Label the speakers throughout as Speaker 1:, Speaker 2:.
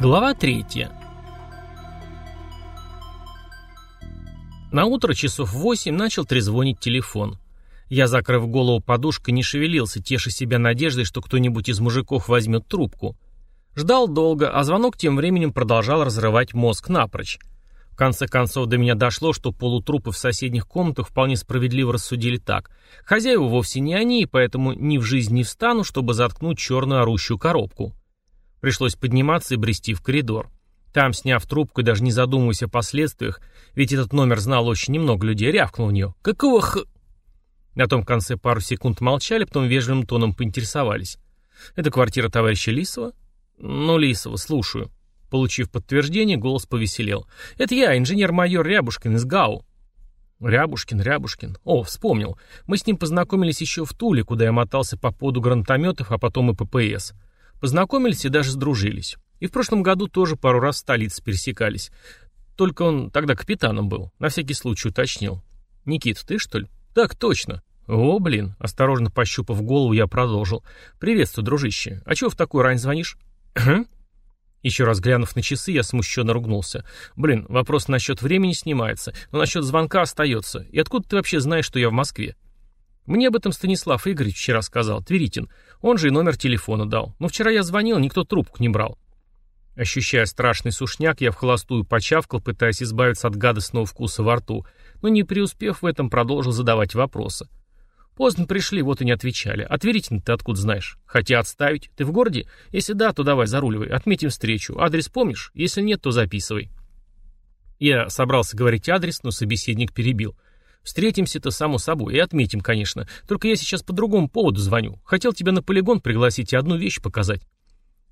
Speaker 1: Глава 3. На утро часов восемь начал трезвонить телефон. Я, закрыв голову подушкой, не шевелился, теша себя надеждой, что кто-нибудь из мужиков возьмет трубку. Ждал долго, а звонок тем временем продолжал разрывать мозг напрочь. В конце концов до меня дошло, что полутрупы в соседних комнатах вполне справедливо рассудили так. Хозяева вовсе не они, и поэтому ни в жизнь не встану, чтобы заткнуть черную орущую коробку. Пришлось подниматься и брести в коридор. Там, сняв трубку и даже не задумываясь о последствиях, ведь этот номер знал очень немного людей, рявкнул в нее. «Какого х...» На том конце пару секунд молчали, потом вежливым тоном поинтересовались. «Это квартира товарища Лисова?» «Ну, Лисова, слушаю». Получив подтверждение, голос повеселел. «Это я, инженер-майор Рябушкин из ГАУ». Рябушкин, Рябушкин. О, вспомнил. Мы с ним познакомились еще в Туле, куда я мотался по поду гранатометов, а потом и ППС. Познакомились и даже сдружились. И в прошлом году тоже пару раз в столице пересекались. Только он тогда капитаном был. На всякий случай уточнил. «Никит, ты что ли?» «Так точно». «О, блин!» Осторожно пощупав голову, я продолжил. «Приветствую, дружище. А чего в такую рань звонишь?» Еще раз глянув на часы, я смущенно ругнулся. «Блин, вопрос насчет времени снимается, но насчет звонка остается. И откуда ты вообще знаешь, что я в Москве?» Мне об этом Станислав Игоревич вчера сказал, Тверитин. Он же и номер телефона дал. Но вчера я звонил, никто трубку не брал. Ощущая страшный сушняк, я в холостую почавкал, пытаясь избавиться от гадостного вкуса во рту, но не преуспев в этом, продолжил задавать вопросы. Поздно пришли, вот и не отвечали. А Тверитин ты откуда знаешь? Хотя отставить. Ты в городе? Если да, то давай заруливай. Отметим встречу. Адрес помнишь? Если нет, то записывай. Я собрался говорить адрес, но собеседник перебил. — Встретимся-то само собой и отметим, конечно. Только я сейчас по другому поводу звоню. Хотел тебя на полигон пригласить и одну вещь показать.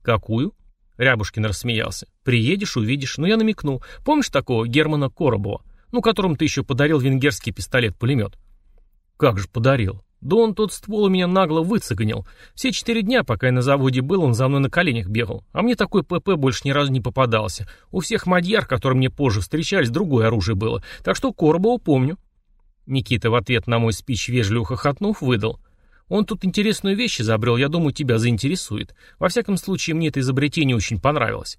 Speaker 1: Какую? Рябушкин рассмеялся. Приедешь, увидишь. Но я намекнул. Помнишь такого Германа Коробова? Ну, которому ты еще подарил венгерский пистолет-пулемет. Как же подарил? Да он тот ствол у меня нагло выцеганил. Все четыре дня, пока я на заводе был, он за мной на коленях бегал. А мне такой ПП больше ни разу не попадался. У всех мадьяр, которые мне позже встречались, другое оружие было. Так что Коробова помню. Никита в ответ на мой спич вежливо хохотнув выдал. «Он тут интересную вещь изобрел, я думаю, тебя заинтересует. Во всяком случае, мне это изобретение очень понравилось».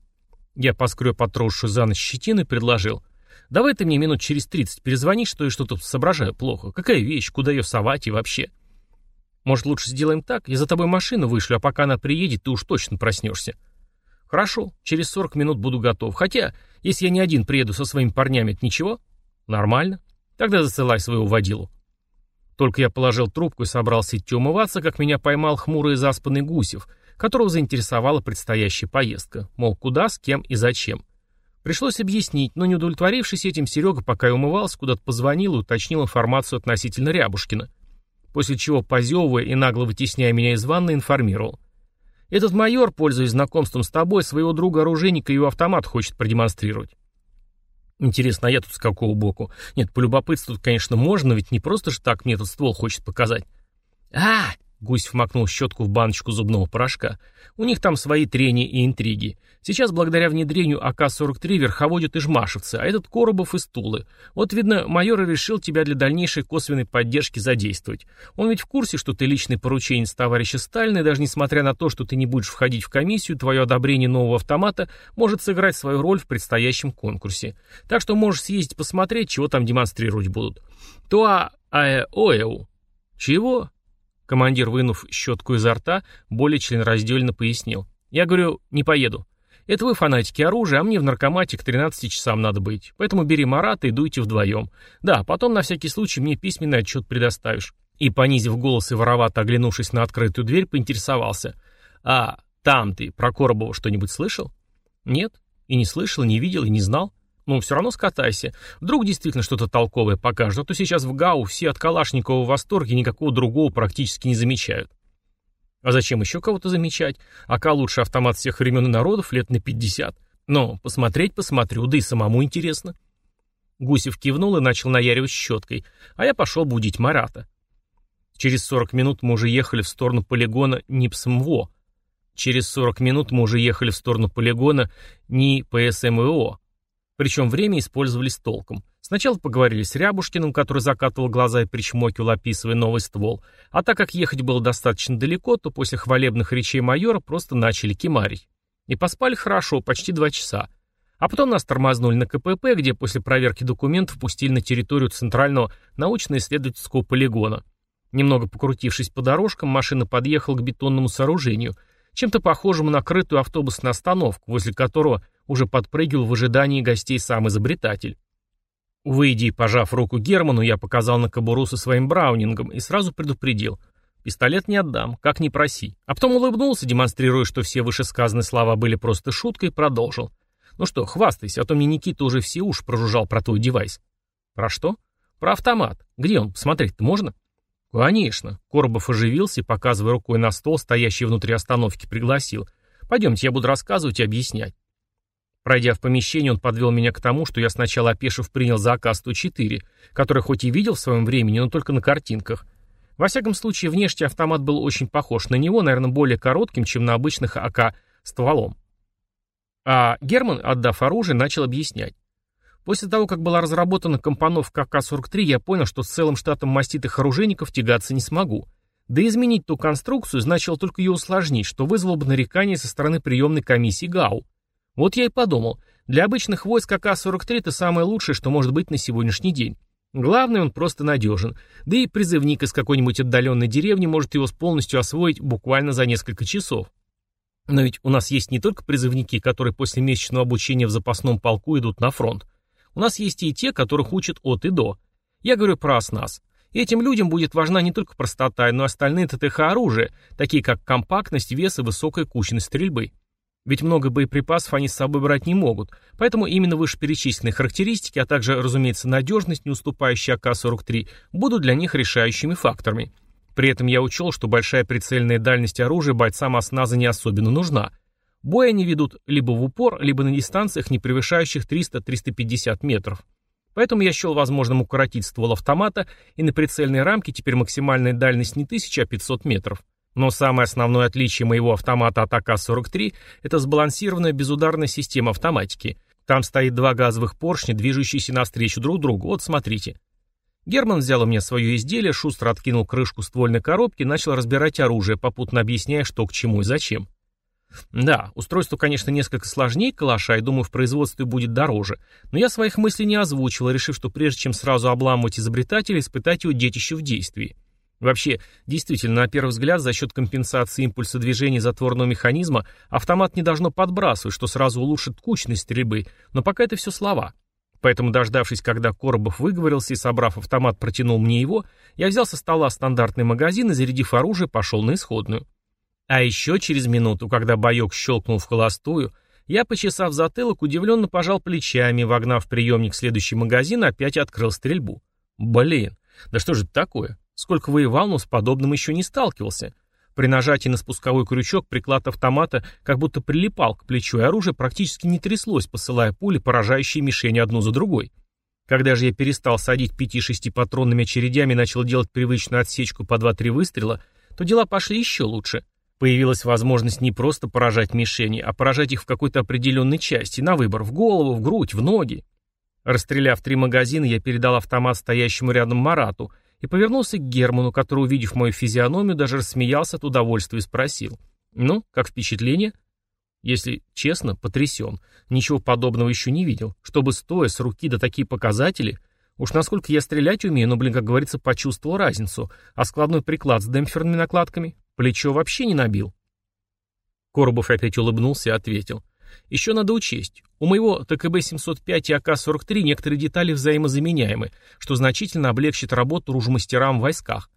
Speaker 1: Я поскреб отросшую за ночь щетину и предложил. «Давай ты мне минут через тридцать перезвони, что я что-то соображаю плохо. Какая вещь, куда ее совать и вообще?» «Может, лучше сделаем так? Я за тобой машину вышлю, а пока она приедет, ты уж точно проснешься». «Хорошо, через сорок минут буду готов. Хотя, если я не один приеду со своими парнями, это ничего?» «Нормально. Тогда засылай своего водилу. Только я положил трубку и собрался идти умываться, как меня поймал хмурый и заспанный Гусев, которого заинтересовала предстоящая поездка. Мол, куда, с кем и зачем. Пришлось объяснить, но не удовлетворившись этим, Серега, пока я умывался, куда-то позвонил и уточнил информацию относительно Рябушкина. После чего, позевывая и нагло вытесняя меня из ванны, информировал. «Этот майор, пользуясь знакомством с тобой, своего друга-оружейника его автомат хочет продемонстрировать. Интересно, а я тут с какого боку? Нет, полюбопытствовать, конечно, можно, ведь не просто же так мне этот ствол хочет показать. а Гусь вмакнул щетку в баночку зубного порошка. У них там свои трения и интриги. Сейчас, благодаря внедрению АК-43, верховодят и жмашевцы, а этот Коробов из Тулы. Вот, видно, майор и решил тебя для дальнейшей косвенной поддержки задействовать. Он ведь в курсе, что ты личный порученец товарища Сталина, и даже несмотря на то, что ты не будешь входить в комиссию, твое одобрение нового автомата может сыграть свою роль в предстоящем конкурсе. Так что можешь съездить посмотреть, чего там демонстрировать будут. Туа Аэоэу. Чего? Командир, вынув щетку изо рта, более членораздельно пояснил. «Я говорю, не поеду. Это вы фанатики оружия, а мне в наркомате к 13 часам надо быть. Поэтому бери Марата и дуйте вдвоем. Да, потом на всякий случай мне письменный отчет предоставишь». И, понизив голос и воровато оглянувшись на открытую дверь, поинтересовался. «А там ты про Коробова что-нибудь слышал?» «Нет. И не слышал, не видел, и не знал. Ну, все равно скатайся. Вдруг действительно что-то толковое покажет, а то сейчас в ГАУ все от Калашникова в восторге никакого другого практически не замечают. А зачем еще кого-то замечать? АК лучший автомат всех времен и народов лет на 50. Но посмотреть посмотрю, да и самому интересно. Гусев кивнул и начал наяривать щеткой, а я пошел будить Марата. Через 40 минут мы уже ехали в сторону полигона НИПСМВО. Через 40 минут мы уже ехали в сторону полигона НИПСМВО. Причем время использовали с толком. Сначала поговорили с Рябушкиным, который закатывал глаза и причмокивал, описывая новый ствол. А так как ехать было достаточно далеко, то после хвалебных речей майора просто начали кемарить. И поспали хорошо, почти два часа. А потом нас тормознули на КПП, где после проверки документов пустили на территорию Центрального научно-исследовательского полигона. Немного покрутившись по дорожкам, машина подъехала к бетонному сооружению, чем-то похожему на крытую автобусную остановку, возле которого уже подпрыгивал в ожидании гостей сам изобретатель. Выйдя и пожав руку Герману, я показал на кобуру со своим браунингом и сразу предупредил. Пистолет не отдам, как ни проси. А потом улыбнулся, демонстрируя, что все вышесказанные слова были просто шуткой, продолжил. Ну что, хвастайся, а то мне Никита уже все уши прожужжал про твой девайс. Про что? Про автомат. Где он? Посмотреть-то можно? Конечно. Коробов оживился показывая рукой на стол, стоящий внутри остановки, пригласил. Пойдемте, я буду рассказывать и объяснять. Пройдя в помещение, он подвел меня к тому, что я сначала опешив принял за АК-104, который хоть и видел в своем времени, но только на картинках. Во всяком случае, внешний автомат был очень похож на него, наверное, более коротким, чем на обычных АК стволом. А Герман, отдав оружие, начал объяснять. После того, как была разработана компоновка АК-43, я понял, что с целым штатом маститых оружейников тягаться не смогу. Да изменить ту конструкцию значило только ее усложнить, что вызвало бы нарекание со стороны приемной комиссии ГАУ. Вот я и подумал, для обычных войск АК-43 это самое лучшее, что может быть на сегодняшний день. Главное, он просто надежен. Да и призывник из какой-нибудь отдаленной деревни может его полностью освоить буквально за несколько часов. Но ведь у нас есть не только призывники, которые после месячного обучения в запасном полку идут на фронт. У нас есть и те, которых учат от и до. Я говорю про ОСНАС. И этим людям будет важна не только простота, но и остальные ТТХ оружия, такие как компактность, вес и высокая кучность стрельбы. Ведь много боеприпасов они с собой брать не могут, поэтому именно вышеперечисленные характеристики, а также, разумеется, надежность, не уступающая АК-43, будут для них решающими факторами. При этом я учел, что большая прицельная дальность оружия бойцам осназа не особенно нужна. Бой они ведут либо в упор, либо на дистанциях, не превышающих 300-350 метров. Поэтому я счел возможным укоротить ствол автомата, и на прицельной рамке теперь максимальная дальность не 1000, а 500 метров. Но самое основное отличие моего автомата от АК-43 – это сбалансированная безударная система автоматики. Там стоит два газовых поршня, движущиеся навстречу друг другу. Вот смотрите. Герман взял у меня свое изделие, шустро откинул крышку ствольной коробки и начал разбирать оружие, попутно объясняя, что к чему и зачем. Да, устройство, конечно, несколько сложнее калаша, и думаю, в производстве будет дороже. Но я своих мыслей не озвучил, решив, что прежде чем сразу обламывать изобретателя, испытать его детище в действии. Вообще, действительно, на первый взгляд, за счет компенсации импульса движения затворного механизма автомат не должно подбрасывать, что сразу улучшит кучность стрельбы, но пока это все слова. Поэтому, дождавшись, когда Коробов выговорился и, собрав автомат, протянул мне его, я взял со стола стандартный магазин и, зарядив оружие, пошел на исходную. А еще через минуту, когда боек щелкнул в холостую, я, почесав затылок, удивленно пожал плечами, вогнав приемник в следующий магазин, опять открыл стрельбу. Блин, да что же это такое? Сколько воевал, но с подобным еще не сталкивался. При нажатии на спусковой крючок приклад автомата как будто прилипал к плечу, и оружие практически не тряслось, посылая пули, поражающие мишени одну за другой. Когда же я перестал садить 5-6 патронными очередями и начал делать привычную отсечку по 2-3 выстрела, то дела пошли еще лучше. Появилась возможность не просто поражать мишени, а поражать их в какой-то определенной части, на выбор, в голову, в грудь, в ноги. Расстреляв три магазина, я передал автомат стоящему рядом Марату — и повернулся к Герману, который, увидев мою физиономию, даже рассмеялся от удовольствия и спросил. «Ну, как впечатление?» Если честно, потрясен. Ничего подобного еще не видел. Чтобы стоя с руки до такие показатели... Уж насколько я стрелять умею, но, блин, как говорится, почувствовал разницу. А складной приклад с демпферными накладками? Плечо вообще не набил. Коробов опять улыбнулся и ответил. Еще надо учесть. У моего ТКБ-705 и АК-43 некоторые детали взаимозаменяемы, что значительно облегчит работу ружмастерам в войсках.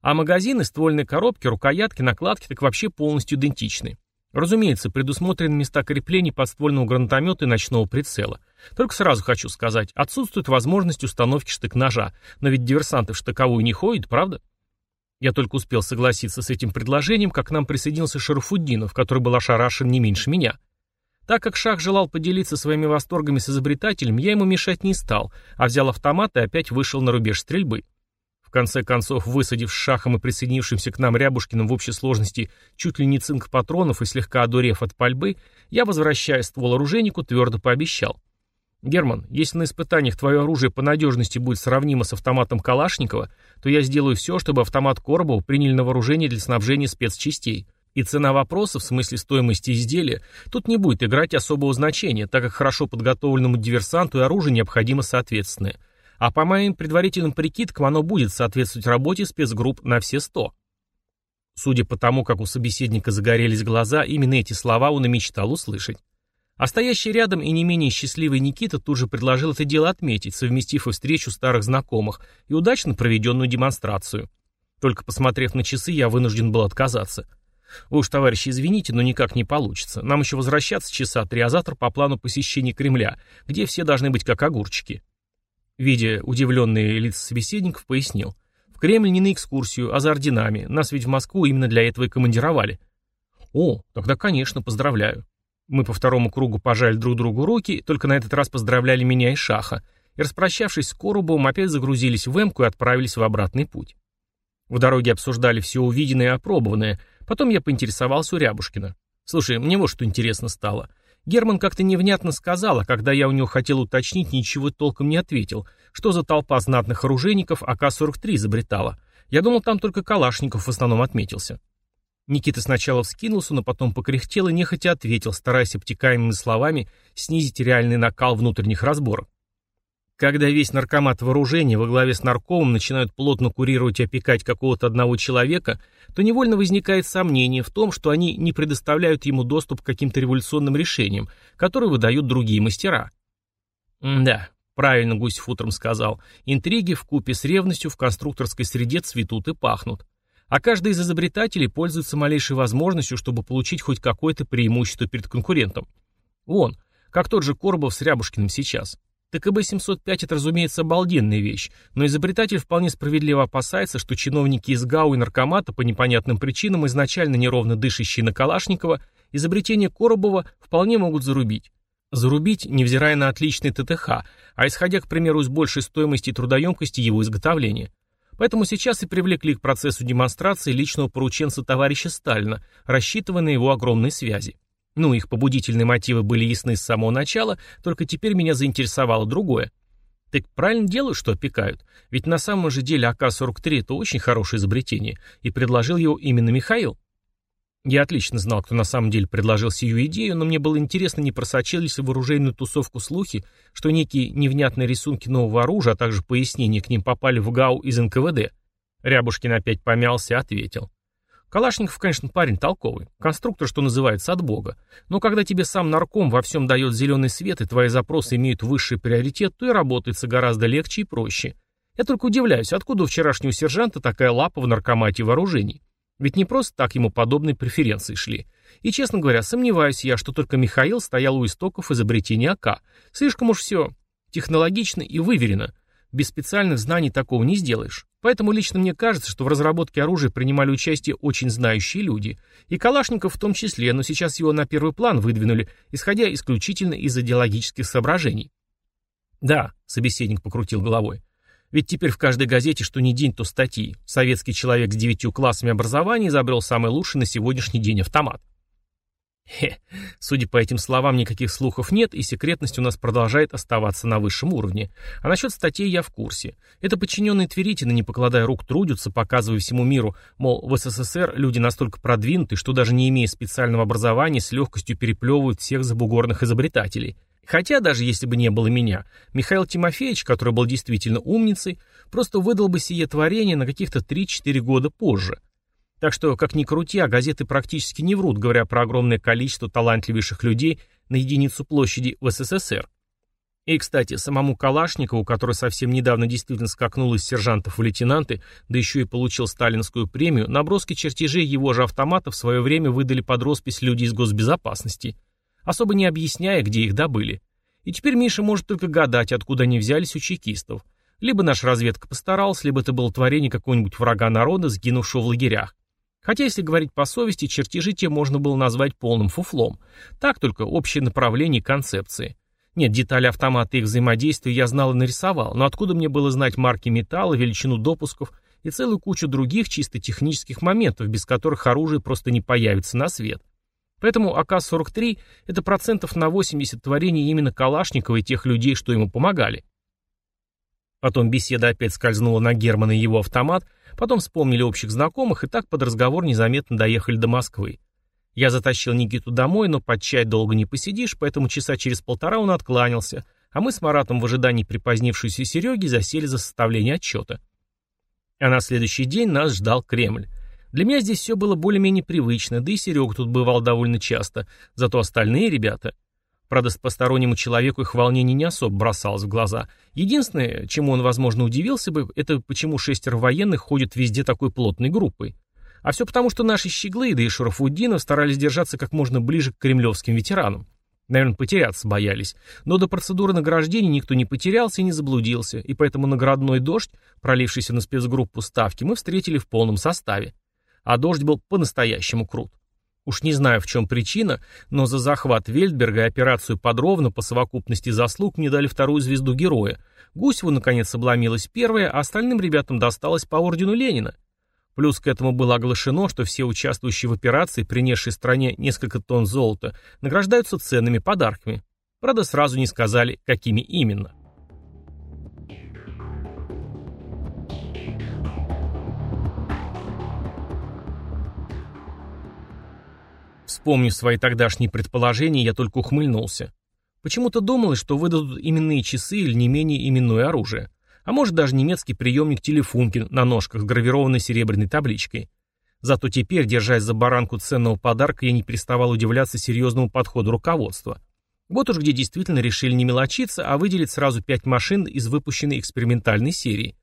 Speaker 1: А магазины, ствольные коробки, рукоятки, накладки так вообще полностью идентичны. Разумеется, предусмотрены места креплений подствольного гранатомета и ночного прицела. Только сразу хочу сказать, отсутствует возможность установки штык-ножа, но ведь диверсанты в штыковую не ходят, правда? Я только успел согласиться с этим предложением, как к нам присоединился Шарафуддинов, который был ошарашен не меньше меня. Так как Шах желал поделиться своими восторгами с изобретателем, я ему мешать не стал, а взял автомат и опять вышел на рубеж стрельбы. В конце концов, высадив с Шахом и присоединившимся к нам Рябушкиным в общей сложности чуть ли не цинк патронов и слегка одурев от пальбы, я, возвращая ствол оружейнику, твердо пообещал. «Герман, если на испытаниях твое оружие по надежности будет сравнимо с автоматом Калашникова, то я сделаю все, чтобы автомат Коробова приняли на вооружение для снабжения спецчастей. И цена вопроса, в смысле стоимости изделия, тут не будет играть особого значения, так как хорошо подготовленному диверсанту и оружие необходимо соответственное. А по моим предварительным прикидкам оно будет соответствовать работе спецгрупп на все сто. Судя по тому, как у собеседника загорелись глаза, именно эти слова он и мечтал услышать. А стоящий рядом и не менее счастливый Никита тут же предложил это дело отметить, совместив и встречу старых знакомых, и удачно проведенную демонстрацию. Только посмотрев на часы, я вынужден был отказаться. Уж, товарищи, извините, но никак не получится. Нам еще возвращаться часа три, а завтра по плану посещения Кремля, где все должны быть как огурчики. Видя удивленные лица собеседников, пояснил. В Кремль не на экскурсию, а за орденами. Нас ведь в Москву именно для этого и командировали. О, тогда, конечно, поздравляю. Мы по второму кругу пожали друг другу руки, только на этот раз поздравляли меня и Шаха, и, распрощавшись с Коробовым, опять загрузились в Эмку и отправились в обратный путь. В дороге обсуждали все увиденное и опробованное, Потом я поинтересовался у Рябушкина. «Слушай, мне вот что интересно стало. Герман как-то невнятно сказал, а когда я у него хотел уточнить, ничего толком не ответил. Что за толпа знатных оружейников АК-43 изобретала? Я думал, там только Калашников в основном отметился». Никита сначала вскинулся, но потом покряхтел и нехотя ответил, стараясь обтекаемыми словами снизить реальный накал внутренних разборок. Когда весь наркомат вооружения во главе с наркомом начинают плотно курировать и опекать какого-то одного человека, то невольно возникает сомнение в том, что они не предоставляют ему доступ к каким-то революционным решениям, которые выдают другие мастера. да, правильно Гусев утром сказал, интриги в купе с ревностью в конструкторской среде цветут и пахнут. А каждый из изобретателей пользуется малейшей возможностью, чтобы получить хоть какое-то преимущество перед конкурентом. Вон, как тот же Коробов с Рябушкиным сейчас. ТКБ-705 это, разумеется, обалденная вещь, но изобретатель вполне справедливо опасается, что чиновники из ГАУ и наркомата по непонятным причинам, изначально неровно дышащие на Калашникова, изобретение Коробова вполне могут зарубить. Зарубить, невзирая на отличный ТТХ, а исходя, к примеру, из большей стоимости и трудоемкости его изготовления. Поэтому сейчас и привлекли к процессу демонстрации личного порученца товарища Сталина, рассчитывая на его огромные связи. Ну, их побудительные мотивы были ясны с самого начала, только теперь меня заинтересовало другое. Так правильно делают, что опекают. Ведь на самом же деле АК-43 это очень хорошее изобретение, и предложил его именно Михаил. Я отлично знал, кто на самом деле предложил сию идею, но мне было интересно, не просочились ли в оружейную тусовку слухи, что некие невнятные рисунки нового оружия, а также пояснения к ним попали в ГАУ из НКВД. Рябушкин опять помялся и ответил. Калашников, конечно, парень толковый. Конструктор, что называется, от бога. Но когда тебе сам нарком во всем дает зеленый свет, и твои запросы имеют высший приоритет, то и работается гораздо легче и проще. Я только удивляюсь, откуда у вчерашнего сержанта такая лапа в наркомате вооружений. Ведь не просто так ему подобные преференции шли. И, честно говоря, сомневаюсь я, что только Михаил стоял у истоков изобретения АК. Слишком уж все технологично и выверено. Без специальных знаний такого не сделаешь. Поэтому лично мне кажется, что в разработке оружия принимали участие очень знающие люди. И Калашников в том числе, но сейчас его на первый план выдвинули, исходя исключительно из идеологических соображений. Да, собеседник покрутил головой. Ведь теперь в каждой газете, что ни день, то статьи. Советский человек с девятью классами образования изобрел самый лучший на сегодняшний день автомат. Хе, судя по этим словам, никаких слухов нет, и секретность у нас продолжает оставаться на высшем уровне. А насчет статей я в курсе. Это подчиненные Тверитина, не покладая рук, трудятся, показывая всему миру, мол, в СССР люди настолько продвинуты, что даже не имея специального образования, с легкостью переплевывают всех забугорных изобретателей. Хотя, даже если бы не было меня, Михаил Тимофеевич, который был действительно умницей, просто выдал бы сие творение на каких-то 3-4 года позже – так что, как ни крути, а газеты практически не врут, говоря про огромное количество талантливейших людей на единицу площади в СССР. И, кстати, самому Калашникову, который совсем недавно действительно скакнул из сержантов в лейтенанты, да еще и получил сталинскую премию, наброски чертежей его же автомата в свое время выдали под роспись люди из госбезопасности, особо не объясняя, где их добыли. И теперь Миша может только гадать, откуда они взялись у чекистов. Либо наша разведка постаралась, либо это было творение какого-нибудь врага народа, сгинувшего в лагерях. Хотя, если говорить по совести, чертежи те можно было назвать полным фуфлом. Так только общее направление концепции. Нет, детали автомата и их взаимодействия я знал и нарисовал, но откуда мне было знать марки металла, величину допусков и целую кучу других чисто технических моментов, без которых оружие просто не появится на свет. Поэтому АК-43 – это процентов на 80 творений именно Калашникова и тех людей, что ему помогали. Потом беседа опять скользнула на Германа и его автомат, Потом вспомнили общих знакомых и так под разговор незаметно доехали до Москвы. Я затащил Никиту домой, но под чай долго не посидишь, поэтому часа через полтора он откланялся, а мы с Маратом в ожидании припозднившейся Сереги засели за составление отчета. А на следующий день нас ждал Кремль. Для меня здесь все было более-менее привычно, да и Серега тут бывал довольно часто, зато остальные ребята... Правда, с постороннему человеку их волнение не особо бросалось в глаза. Единственное, чему он, возможно, удивился бы, это почему шестеро военных ходят везде такой плотной группой. А все потому, что наши щеглы, да и Шарафуддинов старались держаться как можно ближе к кремлевским ветеранам. Наверное, потеряться боялись. Но до процедуры награждения никто не потерялся и не заблудился, и поэтому наградной дождь, пролившийся на спецгруппу Ставки, мы встретили в полном составе. А дождь был по-настоящему крут. Уж не знаю, в чем причина, но за захват Вельдберга и операцию подробно по совокупности заслуг мне дали вторую звезду героя. Гусеву, наконец, обломилась первая, а остальным ребятам досталось по ордену Ленина. Плюс к этому было оглашено, что все участвующие в операции, принесшие стране несколько тонн золота, награждаются ценными подарками. Правда, сразу не сказали, какими именно. Вспомнив свои тогдашние предположения, я только ухмыльнулся. Почему-то думалось, что выдадут именные часы или не менее именное оружие а может даже немецкий приемник Телефункин на ножках с гравированной серебряной табличкой. Зато теперь, держась за баранку ценного подарка, я не переставал удивляться серьезному подходу руководства. Вот уж где действительно решили не мелочиться, а выделить сразу пять машин из выпущенной экспериментальной серии.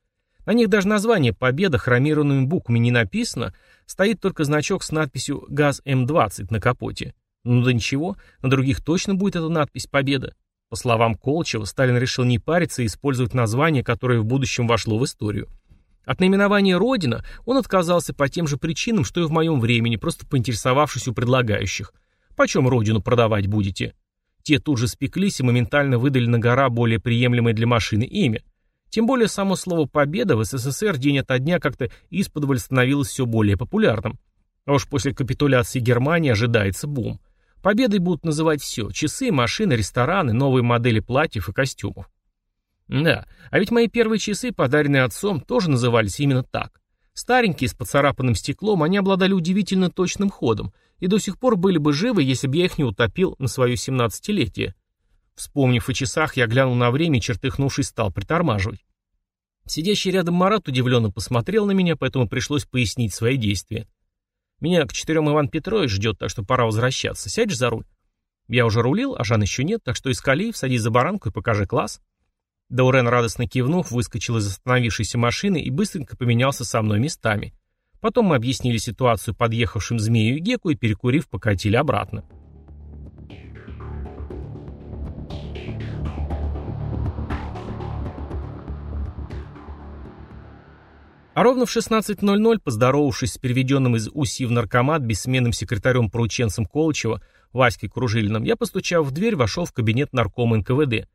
Speaker 1: На них даже название «Победа» хромированными буквами не написано, стоит только значок с надписью «ГАЗ-М20» на капоте. Ну да ничего, на других точно будет эта надпись «Победа». По словам Колчева, Сталин решил не париться и использовать название, которое в будущем вошло в историю. От наименования «Родина» он отказался по тем же причинам, что и в моем времени, просто поинтересовавшись у предлагающих. «Почем Родину продавать будете?» Те тут же спеклись и моментально выдали на гора более приемлемое для машины имя. Тем более само слово «победа» в СССР день ото дня как-то исподволь становилось все более популярным. А уж после капитуляции Германии ожидается бум. Победой будут называть все – часы, машины, рестораны, новые модели платьев и костюмов. Да, а ведь мои первые часы, подаренные отцом, тоже назывались именно так. Старенькие, с поцарапанным стеклом, они обладали удивительно точным ходом и до сих пор были бы живы, если бы я их не утопил на свое семнадцатилетие. Вспомнив о часах, я глянул на время и, чертыхнувшись, стал притормаживать. Сидящий рядом Марат удивленно посмотрел на меня, поэтому пришлось пояснить свои действия. Меня к четырем Иван Петрович ждет, так что пора возвращаться. Сядешь за руль? Я уже рулил, а Жан еще нет, так что искали, садись за баранку и покажи класс. Даурен, радостно кивнув, выскочил из остановившейся машины и быстренько поменялся со мной местами. Потом мы объяснили ситуацию подъехавшим Змею и Геку и, перекурив, покатили обратно. А ровно в 16.00, поздоровавшись с переведенным из УСИ в наркомат бессменным секретарем-порученцем Колычева Васькой Кружилиным, я, постучав в дверь, вошел в кабинет наркома НКВД.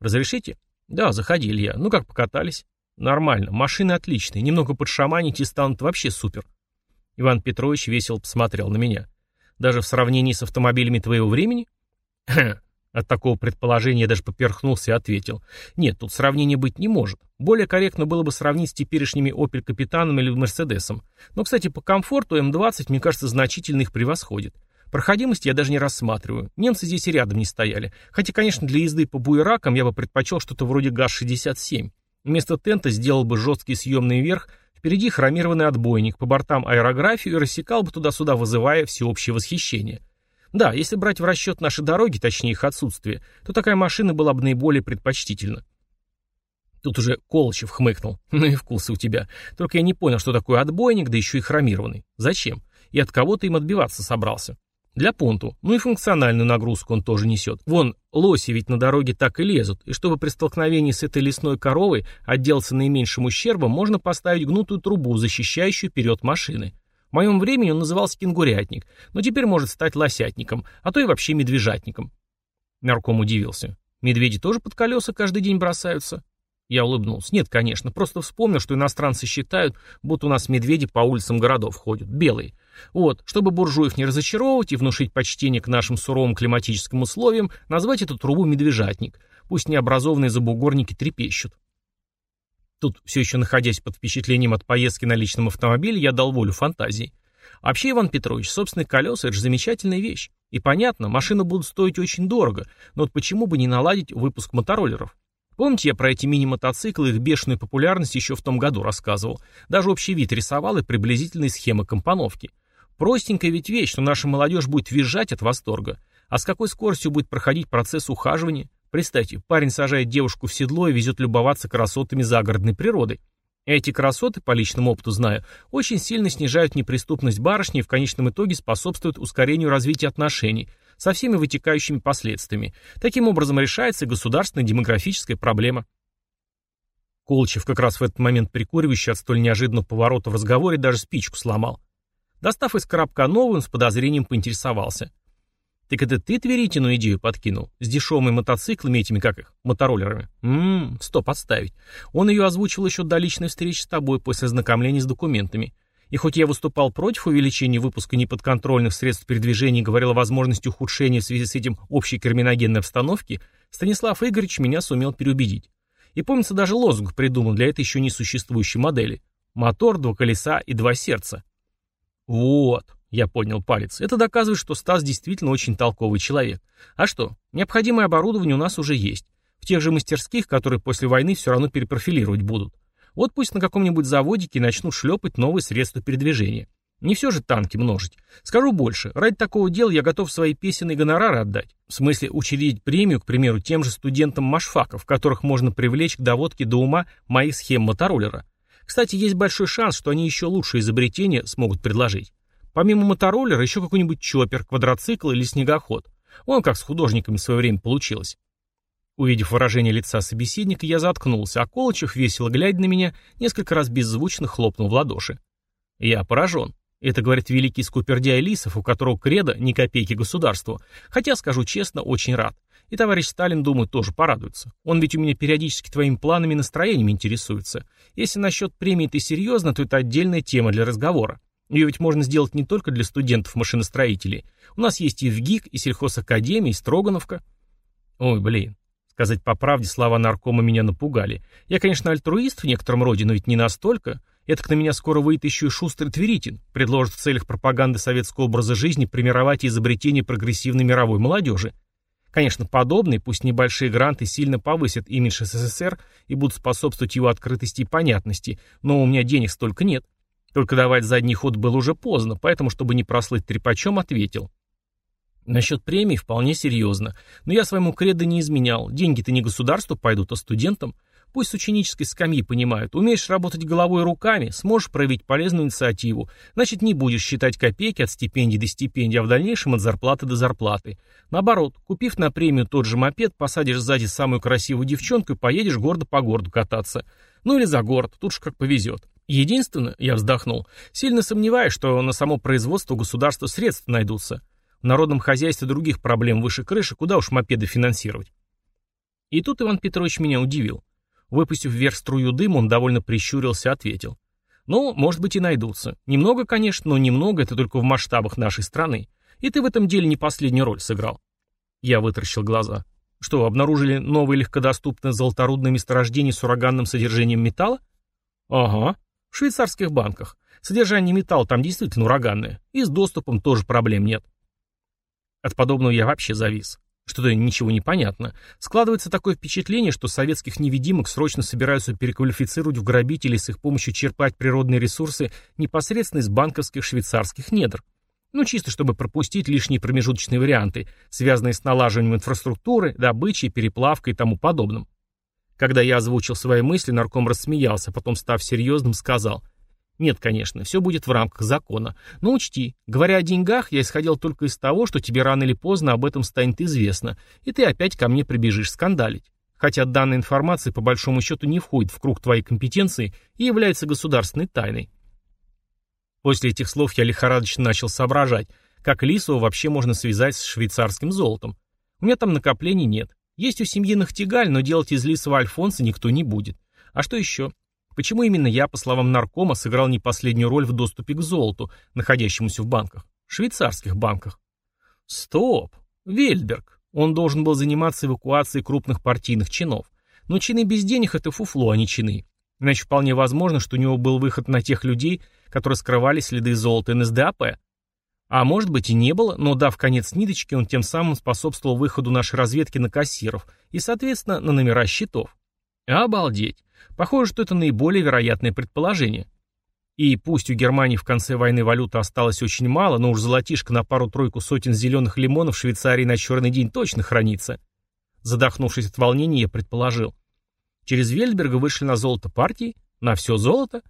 Speaker 1: «Разрешите?» «Да, заходили я. Ну как покатались?» «Нормально. Машины отличные. Немного подшаманить и станут вообще супер». Иван Петрович весело посмотрел на меня. «Даже в сравнении с автомобилями твоего времени?» От такого предположения я даже поперхнулся и ответил. Нет, тут сравнения быть не может. Более корректно было бы сравнить с теперешними Opel Капитаном или Мерседесом. Но, кстати, по комфорту М20, мне кажется, значительно их превосходит. Проходимость я даже не рассматриваю. Немцы здесь и рядом не стояли. Хотя, конечно, для езды по буеракам я бы предпочел что-то вроде ГАЗ-67. Вместо тента сделал бы жесткий съемный верх, впереди хромированный отбойник, по бортам аэрографию и рассекал бы туда-сюда, вызывая всеобщее восхищение. Да, если брать в расчет наши дороги, точнее их отсутствие, то такая машина была бы наиболее предпочтительна. Тут уже Колычев хмыкнул. Ну и вкусы у тебя. Только я не понял, что такое отбойник, да еще и хромированный. Зачем? И от кого ты им отбиваться собрался? Для понту. Ну и функциональную нагрузку он тоже несет. Вон, лоси ведь на дороге так и лезут. И чтобы при столкновении с этой лесной коровой отделаться наименьшим ущербом, можно поставить гнутую трубу, защищающую вперед машины. В моем времени он назывался кенгурятник, но теперь может стать лосятником, а то и вообще медвежатником. Нарком удивился. Медведи тоже под колеса каждый день бросаются? Я улыбнулся. Нет, конечно, просто вспомнил, что иностранцы считают, будто у нас медведи по улицам городов ходят, белые. Вот, чтобы буржуев не разочаровывать и внушить почтение к нашим суровым климатическим условиям, назвать эту трубу медвежатник. Пусть необразованные забугорники трепещут. Тут, все еще находясь под впечатлением от поездки на личном автомобиле, я дал волю фантазии. Вообще, Иван Петрович, собственные колеса – это же замечательная вещь. И понятно, машины будут стоить очень дорого, но вот почему бы не наладить выпуск мотороллеров? Помните, я про эти мини-мотоциклы, их бешеную популярность еще в том году рассказывал. Даже общий вид рисовал и приблизительные схемы компоновки. Простенькая ведь вещь, что наша молодежь будет визжать от восторга. А с какой скоростью будет проходить процесс ухаживания? Представьте, парень сажает девушку в седло и везет любоваться красотами загородной природы. Эти красоты, по личному опыту знаю, очень сильно снижают неприступность барышни и в конечном итоге способствуют ускорению развития отношений со всеми вытекающими последствиями. Таким образом решается государственная демографическая проблема. Колчев, как раз в этот момент прикуривающий от столь неожиданного поворота в разговоре, даже спичку сломал. Достав из коробка новую, он с подозрением поинтересовался. Так это ты Тверитину идею подкинул? С дешевыми мотоциклами этими, как их, мотороллерами? Ммм, стоп, отставить. Он ее озвучил еще до личной встречи с тобой после ознакомления с документами. И хоть я выступал против увеличения выпуска неподконтрольных средств передвижения и говорил о возможности ухудшения в связи с этим общей криминогенной обстановки, Станислав Игоревич меня сумел переубедить. И помнится, даже лозунг придумал для этой еще не существующей модели. Мотор, два колеса и два сердца. Вот, я поднял палец. Это доказывает, что Стас действительно очень толковый человек. А что, необходимое оборудование у нас уже есть. В тех же мастерских, которые после войны все равно перепрофилировать будут. Вот пусть на каком-нибудь заводике начнут шлепать новые средства передвижения. Не все же танки множить. Скажу больше, ради такого дела я готов свои песенные гонорары отдать. В смысле учредить премию, к примеру, тем же студентам машфаков, которых можно привлечь к доводке до ума моих схем мотороллера. Кстати, есть большой шанс, что они еще лучшие изобретения смогут предложить. Помимо мотороллера, еще какой-нибудь чоппер, квадроцикл или снегоход. Вон как с художниками в свое время получилось. Увидев выражение лица собеседника, я заткнулся, а Колычев, весело глядя на меня, несколько раз беззвучно хлопнул в ладоши. Я поражен. Это говорит великий скупердяй Лисов, у которого кредо ни копейки государству. Хотя, скажу честно, очень рад. И товарищ Сталин, думаю, тоже порадуется. Он ведь у меня периодически твоими планами и настроениями интересуется. Если насчет премии ты серьезно, то это отдельная тема для разговора. Ее ведь можно сделать не только для студентов-машиностроителей. У нас есть и ВГИК, и сельхозакадемия, и Строгановка. Ой, блин. Сказать по правде, слова наркома меня напугали. Я, конечно, альтруист в некотором роде, но ведь не настолько. Это на меня скоро выйдет еще и шустрый Тверитин, предложит в целях пропаганды советского образа жизни премировать изобретение прогрессивной мировой молодежи. Конечно, подобные, пусть небольшие гранты сильно повысят имидж СССР и будут способствовать его открытости и понятности, но у меня денег столько нет. Только давать задний ход было уже поздно, поэтому, чтобы не прослыть трепачом, ответил. Насчет премии вполне серьезно. Но я своему кредо не изменял. Деньги-то не государству пойдут, а студентам. Пусть с ученической скамьи понимают. Умеешь работать головой и руками, сможешь проявить полезную инициативу. Значит, не будешь считать копейки от стипендии до стипендии, а в дальнейшем от зарплаты до зарплаты. Наоборот, купив на премию тот же мопед, посадишь сзади самую красивую девчонку и поедешь гордо по городу кататься. Ну или за город, тут же как повезет. Единственное, я вздохнул, сильно сомневаюсь, что на само производство государства средств найдутся. В народном хозяйстве других проблем выше крыши, куда уж мопеды финансировать. И тут Иван Петрович меня удивил. Выпустив вверх струю дыма, он довольно прищурился и ответил. Ну, может быть и найдутся. Немного, конечно, но немного это только в масштабах нашей страны. И ты в этом деле не последнюю роль сыграл. Я вытаращил глаза. Что, обнаружили новые легкодоступные золоторудные месторождения с ураганным содержанием металла? Ага, в швейцарских банках. Содержание металла там действительно ураганное. И с доступом тоже проблем нет. От подобного я вообще завис. Что-то ничего не понятно. Складывается такое впечатление, что советских невидимок срочно собираются переквалифицировать в грабителей с их помощью черпать природные ресурсы непосредственно из банковских швейцарских недр. Ну, чисто чтобы пропустить лишние промежуточные варианты, связанные с налаживанием инфраструктуры, добычей, переплавкой и тому подобным. Когда я озвучил свои мысли, нарком рассмеялся, потом, став серьезным, сказал, «Нет, конечно, все будет в рамках закона. Но учти, говоря о деньгах, я исходил только из того, что тебе рано или поздно об этом станет известно, и ты опять ко мне прибежишь скандалить. Хотя данная информация по большому счету не входит в круг твоей компетенции и является государственной тайной». После этих слов я лихорадочно начал соображать, как Лисова вообще можно связать с швейцарским золотом. У меня там накоплений нет. Есть у семьи Нахтигаль, но делать из лисого Альфонса никто не будет. А что еще? Почему именно я, по словам наркома, сыграл не последнюю роль в доступе к золоту, находящемуся в банках? Швейцарских банках. Стоп! Вельдберг. Он должен был заниматься эвакуацией крупных партийных чинов. Но чины без денег – это фуфло, а не чины. Иначе вполне возможно, что у него был выход на тех людей, которые скрывали следы золота НСДАП. А может быть и не было, но дав конец ниточки, он тем самым способствовал выходу нашей разведки на кассиров и, соответственно, на номера счетов. Обалдеть. Похоже, что это наиболее вероятное предположение. И пусть у Германии в конце войны валюты осталось очень мало, но уж золотишко на пару-тройку сотен зеленых лимонов в Швейцарии на черный день точно хранится. Задохнувшись от волнения, я предположил. Через Вельдберга вышли на золото партии? На все золото?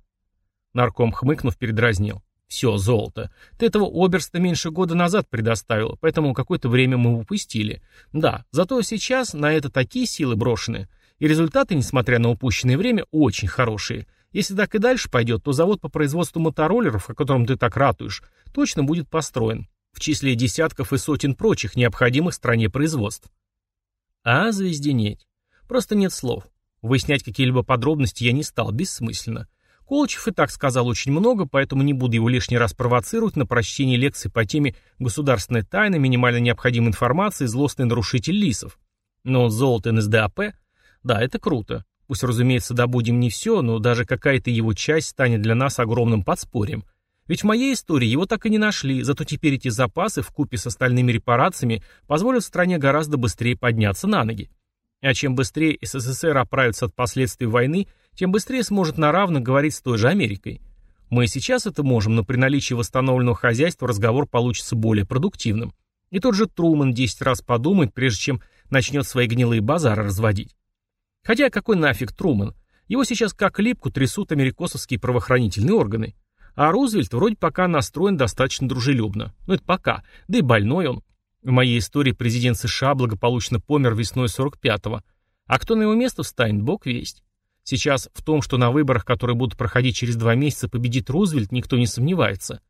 Speaker 1: Нарком, хмыкнув, передразнил. Все, золото. Ты этого оберста меньше года назад предоставила, поэтому какое-то время мы упустили. Да, зато сейчас на это такие силы брошены. И результаты, несмотря на упущенное время, очень хорошие. Если так и дальше пойдет, то завод по производству мотороллеров, о котором ты так ратуешь, точно будет построен. В числе десятков и сотен прочих необходимых стране производств. А звезденеть. Просто нет слов. Выяснять какие-либо подробности я не стал, бессмысленно. Колчев и так сказал очень много, поэтому не буду его лишний раз провоцировать на прочтение лекции по теме «Государственная тайна, минимально необходимая информация и злостный нарушитель лисов». Но золото НСДАП, да, это круто. Пусть, разумеется, добудем не все, но даже какая-то его часть станет для нас огромным подспорьем. Ведь в моей истории его так и не нашли, зато теперь эти запасы в купе с остальными репарациями позволят стране гораздо быстрее подняться на ноги. А чем быстрее СССР оправится от последствий войны, тем быстрее сможет на равных говорить с той же Америкой. Мы сейчас это можем, но при наличии восстановленного хозяйства разговор получится более продуктивным. И тот же Труман 10 раз подумает, прежде чем начнет свои гнилые базары разводить. Хотя какой нафиг Труман? Его сейчас как липку трясут америкосовские правоохранительные органы. А Рузвельт вроде пока настроен достаточно дружелюбно. Но это пока. Да и больной он. В моей истории президент США благополучно помер весной 45-го. А кто на его место встанет, бог весть. Сейчас в том, что на выборах, которые будут проходить через два месяца, победит Рузвельт, никто не сомневается.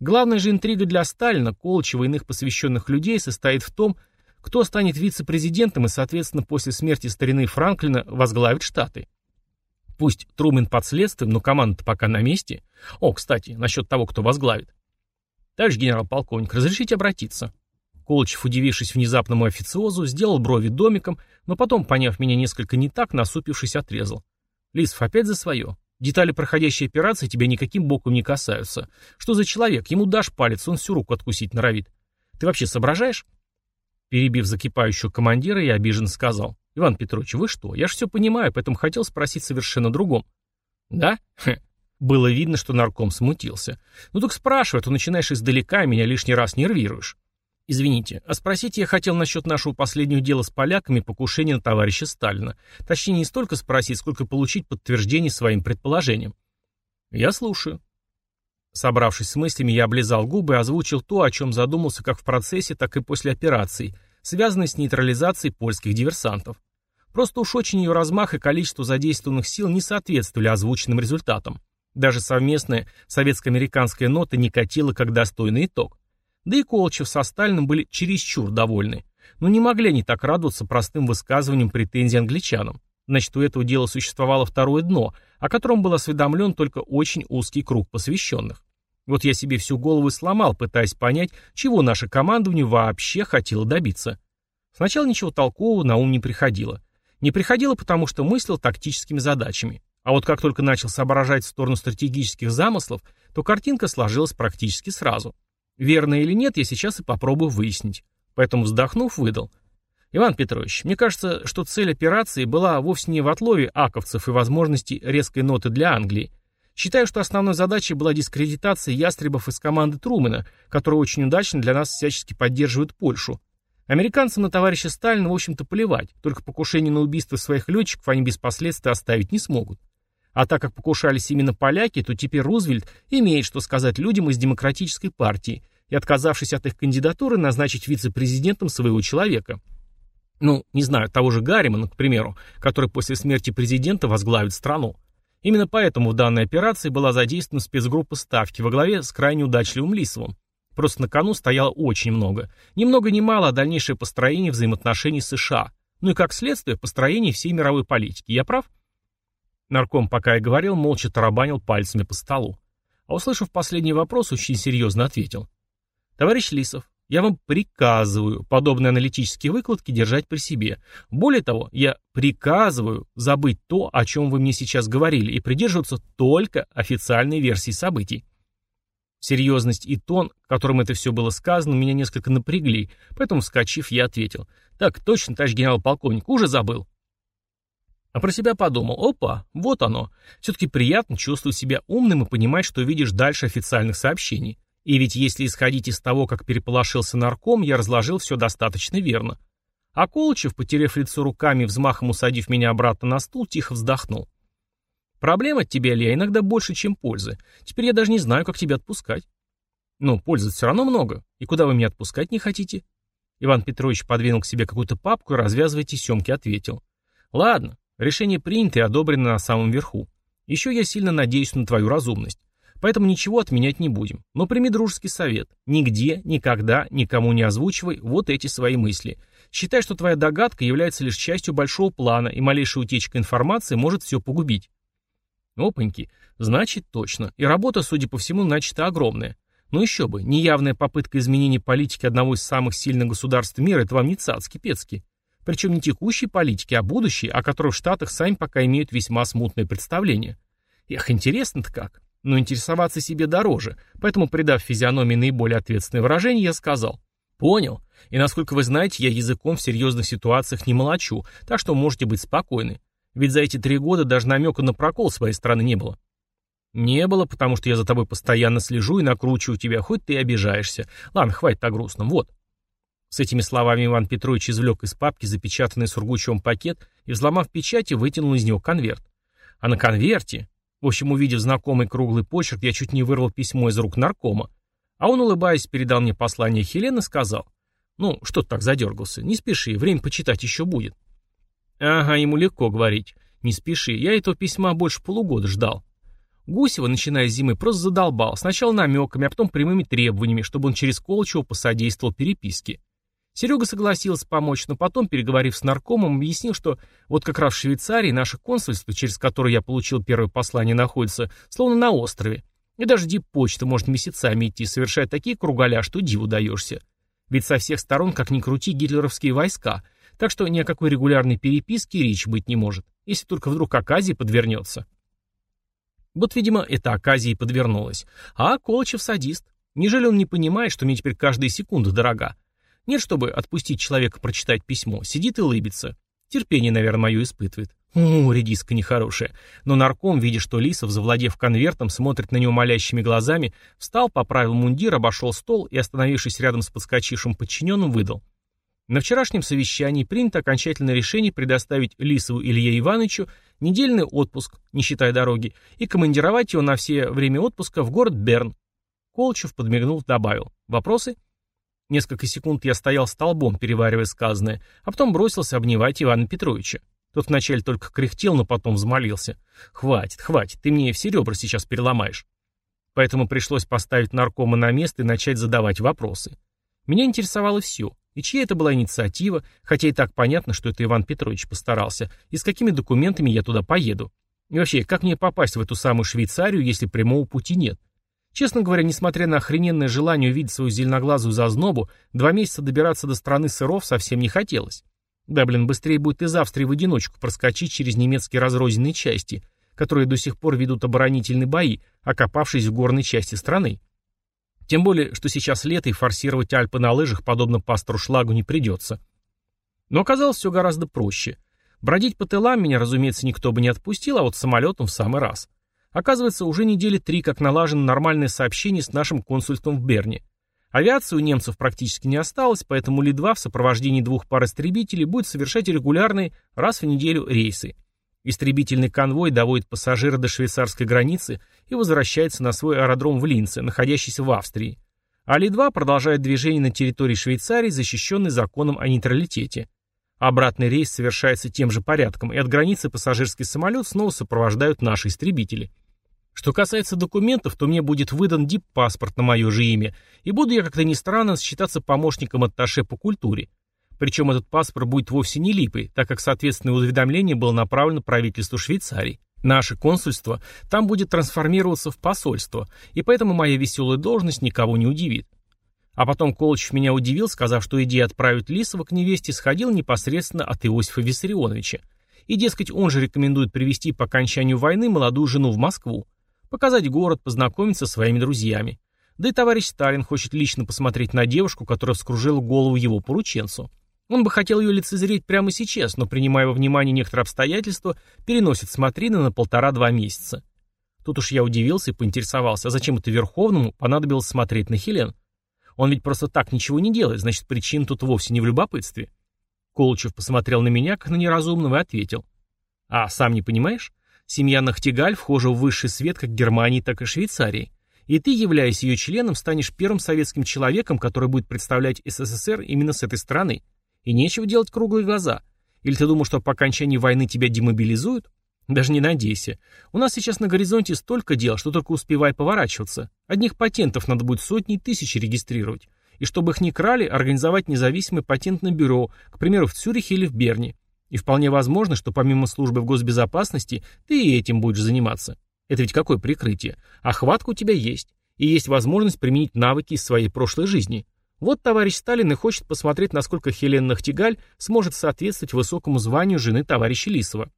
Speaker 1: Главная же интрига для Сталина, Колчева и иных посвященных людей состоит в том, кто станет вице-президентом и, соответственно, после смерти старины Франклина возглавит Штаты. Пусть Трумэн под следствием, но команда пока на месте. О, кстати, насчет того, кто возглавит. Товарищ генерал-полковник, разрешите обратиться? Колчев, удивившись внезапному официозу, сделал брови домиком, но потом, поняв меня несколько не так, насупившись, отрезал. Лисов опять за свое. Детали проходящей операции тебя никаким боком не касаются. Что за человек? Ему дашь палец, он всю руку откусить норовит. Ты вообще соображаешь? Перебив закипающего командира, я обиженно сказал. «Иван Петрович, вы что? Я же все понимаю, поэтому хотел спросить совершенно другом». «Да? Хе. Было видно, что нарком смутился. «Ну так спрашивай, а то начинаешь издалека, меня лишний раз нервируешь». Извините, а спросить я хотел насчет нашего последнего дела с поляками покушения на товарища Сталина. Точнее, не столько спросить, сколько получить подтверждение своим предположениям. Я слушаю. Собравшись с мыслями, я облизал губы и озвучил то, о чем задумался как в процессе, так и после операции, связанной с нейтрализацией польских диверсантов. Просто уж очень ее размах и количество задействованных сил не соответствовали озвученным результатам. Даже совместная советско-американская нота не катила как достойный итог. Да и Колчев со Сталиным были чересчур довольны. Но не могли они так радоваться простым высказываниям претензий англичанам. Значит, у этого дела существовало второе дно, о котором был осведомлен только очень узкий круг посвященных. Вот я себе всю голову сломал, пытаясь понять, чего наше командование вообще хотело добиться. Сначала ничего толкового на ум не приходило. Не приходило, потому что мыслил тактическими задачами. А вот как только начал соображать в сторону стратегических замыслов, то картинка сложилась практически сразу. Верно или нет, я сейчас и попробую выяснить. Поэтому, вздохнув, выдал. Иван Петрович, мне кажется, что цель операции была вовсе не в отлове аковцев и возможности резкой ноты для Англии. Считаю, что основной задачей была дискредитация ястребов из команды Трумэна, которые очень удачно для нас всячески поддерживают Польшу. Американцам на товарища Сталина, в общем-то, плевать, только покушение на убийство своих летчиков они без последствий оставить не смогут. А так как покушались именно поляки, то теперь Рузвельт имеет что сказать людям из демократической партии и, отказавшись от их кандидатуры, назначить вице-президентом своего человека. Ну, не знаю, того же Гарримана, к примеру, который после смерти президента возглавит страну. Именно поэтому в данной операции была задействована спецгруппа Ставки во главе с крайне удачливым Лисовым. Просто на кону стояло очень много. Ни много ни мало, а дальнейшее построение взаимоотношений США. Ну и как следствие, построение всей мировой политики. Я прав? Нарком, пока я говорил, молча тарабанил пальцами по столу. А услышав последний вопрос, очень серьезно ответил. «Товарищ Лисов, Я вам приказываю подобные аналитические выкладки держать при себе. Более того, я приказываю забыть то, о чем вы мне сейчас говорили, и придерживаться только официальной версии событий. Серьезность и тон, которым это все было сказано, меня несколько напрягли, поэтому, вскочив, я ответил. «Так, точно, товарищ генерал-полковник, уже забыл». А про себя подумал, опа, вот оно. Все-таки приятно чувствовать себя умным и понимать, что видишь дальше официальных сообщений. И ведь если исходить из того, как переполошился нарком, я разложил все достаточно верно. А Колычев, потеряв лицо руками, взмахом усадив меня обратно на стул, тихо вздохнул. Проблем от тебя, Илья, иногда больше, чем пользы. Теперь я даже не знаю, как тебя отпускать. Ну, пользы все равно много. И куда вы меня отпускать не хотите? Иван Петрович подвинул к себе какую-то папку и, развязывая тесемки, ответил. Ладно, решение принято и одобрено на самом верху. Еще я сильно надеюсь на твою разумность. Поэтому ничего отменять не будем. Но прими дружеский совет. Нигде, никогда, никому не озвучивай вот эти свои мысли. Считай, что твоя догадка является лишь частью большого плана, и малейшая утечка информации может все погубить. Опаньки. Значит, точно. И работа, судя по всему, начата огромная. Но еще бы, неявная попытка изменения политики одного из самых сильных государств мира – это вам не цацки-пецки. Причем не текущей политики, а будущей, о которой в Штатах сами пока имеют весьма смутное представление. Эх, интересно-то как но интересоваться себе дороже, поэтому, придав физиономии наиболее ответственное выражение, я сказал «Понял. И насколько вы знаете, я языком в серьезных ситуациях не молочу, так что можете быть спокойны. Ведь за эти три года даже намека на прокол своей стороны не было». «Не было, потому что я за тобой постоянно слежу и накручиваю тебя, хоть ты и обижаешься. Ладно, хватит о грустном. Вот». С этими словами Иван Петрович извлек из папки запечатанный сургучом пакет и, взломав печати, вытянул из него конверт. А на конверте в общем, увидев знакомый круглый почерк, я чуть не вырвал письмо из рук наркома. А он, улыбаясь, передал мне послание Хелены и сказал, «Ну, что ты так задергался? Не спеши, время почитать еще будет». Ага, ему легко говорить. Не спеши, я этого письма больше полугода ждал. Гусева, начиная с зимы, просто задолбал. Сначала намеками, а потом прямыми требованиями, чтобы он через Колычева посодействовал переписке. Серега согласился помочь, но потом, переговорив с наркомом, объяснил, что вот как раз в Швейцарии наше консульство, через которое я получил первое послание, находится словно на острове. И даже диппочта может месяцами идти, совершая такие кругаля, что диву даешься. Ведь со всех сторон, как ни крути, гитлеровские войска, так что ни о какой регулярной переписке речь быть не может, если только вдруг оказия подвернется. Вот, видимо, эта оказия и подвернулась. А Колычев садист. Неужели он не понимает, что мне теперь каждая секунда дорога? Нет, чтобы отпустить человека прочитать письмо. Сидит и лыбится. Терпение, наверное, мое испытывает. У, редиска нехорошая. Но нарком, видя, что Лисов, завладев конвертом, смотрит на него молящими глазами, встал, поправил мундир, обошел стол и, остановившись рядом с подскочившим подчиненным, выдал. На вчерашнем совещании принято окончательное решение предоставить Лисову Илье Ивановичу недельный отпуск, не считая дороги, и командировать его на все время отпуска в город Берн. Колчев, подмигнул, добавил. Вопросы? Несколько секунд я стоял столбом, переваривая сказанное, а потом бросился обнимать Ивана Петровича. Тот вначале только кряхтел, но потом взмолился. «Хватит, хватит, ты мне все ребра сейчас переломаешь». Поэтому пришлось поставить наркома на место и начать задавать вопросы. Меня интересовало все. И чья это была инициатива, хотя и так понятно, что это Иван Петрович постарался, и с какими документами я туда поеду. И вообще, как мне попасть в эту самую Швейцарию, если прямого пути нет? Честно говоря, несмотря на охрененное желание увидеть свою зеленоглазую зазнобу, два месяца добираться до страны сыров совсем не хотелось. Да, блин, быстрее будет из Австрии в одиночку проскочить через немецкие разрозненные части, которые до сих пор ведут оборонительные бои, окопавшись в горной части страны. Тем более, что сейчас лето и форсировать Альпы на лыжах, подобно пастору Шлагу, не придется. Но оказалось все гораздо проще. Бродить по тылам меня, разумеется, никто бы не отпустил, а вот самолетом в самый раз. Оказывается, уже недели три, как налажено нормальное сообщение с нашим консульством в Берне. Авиации у немцев практически не осталось, поэтому Ли-2 в сопровождении двух пар истребителей будет совершать регулярные раз в неделю рейсы. Истребительный конвой доводит пассажира до швейцарской границы и возвращается на свой аэродром в Линце, находящийся в Австрии. А Ли-2 продолжает движение на территории Швейцарии, защищенной законом о нейтралитете. Обратный рейс совершается тем же порядком, и от границы пассажирский самолет снова сопровождают наши истребители. Что касается документов, то мне будет выдан дип-паспорт на мое же имя, и буду я, как-то ни странно, считаться помощником атташе по культуре. Причем этот паспорт будет вовсе не липой, так как соответственное уведомление было направлено правительству Швейцарии. Наше консульство там будет трансформироваться в посольство, и поэтому моя веселая должность никого не удивит. А потом Колычев меня удивил, сказав, что идея отправить Лисова к невесте сходила непосредственно от Иосифа Виссарионовича. И, дескать, он же рекомендует привести по окончанию войны молодую жену в Москву, показать город, познакомиться со своими друзьями. Да и товарищ Сталин хочет лично посмотреть на девушку, которая вскружила голову его порученцу. Он бы хотел ее лицезреть прямо сейчас, но, принимая во внимание некоторые обстоятельства, переносит смотрины на полтора-два месяца. Тут уж я удивился и поинтересовался, а зачем это Верховному понадобилось смотреть на Хелен? Он ведь просто так ничего не делает, значит, причин тут вовсе не в любопытстве. Колычев посмотрел на меня, как на неразумного, и ответил. А сам не понимаешь? Семья Нахтигаль вхожа в высший свет как Германии, так и Швейцарии. И ты, являясь ее членом, станешь первым советским человеком, который будет представлять СССР именно с этой стороны. И нечего делать круглые глаза. Или ты думал, что по окончании войны тебя демобилизуют? Даже не надейся. У нас сейчас на горизонте столько дел, что только успевай поворачиваться. Одних патентов надо будет сотни и тысячи регистрировать. И чтобы их не крали, организовать независимое патентное бюро, к примеру, в Цюрихе или в Берне. И вполне возможно, что помимо службы в госбезопасности, ты и этим будешь заниматься. Это ведь какое прикрытие? Охватка у тебя есть. И есть возможность применить навыки из своей прошлой жизни. Вот товарищ Сталин и хочет посмотреть, насколько Хелен Нахтигаль сможет соответствовать высокому званию жены товарища Лисова.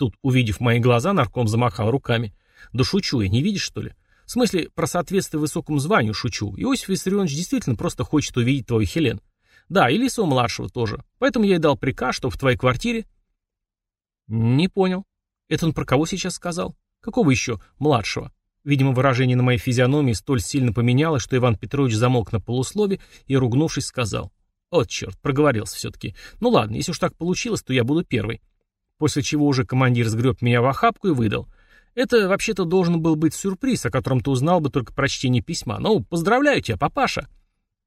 Speaker 1: Тут, увидев мои глаза, нарком замахал руками. Да шучу я, не видишь, что ли? В смысле, про соответствие высокому званию шучу. Иосиф Виссарионович действительно просто хочет увидеть твою Хелен. Да, и Лисова-младшего тоже. Поэтому я и дал приказ, что в твоей квартире... Не понял. Это он про кого сейчас сказал? Какого еще младшего? Видимо, выражение на моей физиономии столь сильно поменялось, что Иван Петрович замолк на полуслове и, ругнувшись, сказал. «От черт, проговорился все-таки. Ну ладно, если уж так получилось, то я буду первый». После чего уже командир сгреб меня в охапку и выдал. «Это вообще-то должен был быть сюрприз, о котором ты узнал бы только прочтение письма. Ну, поздравляю тебя, папаша».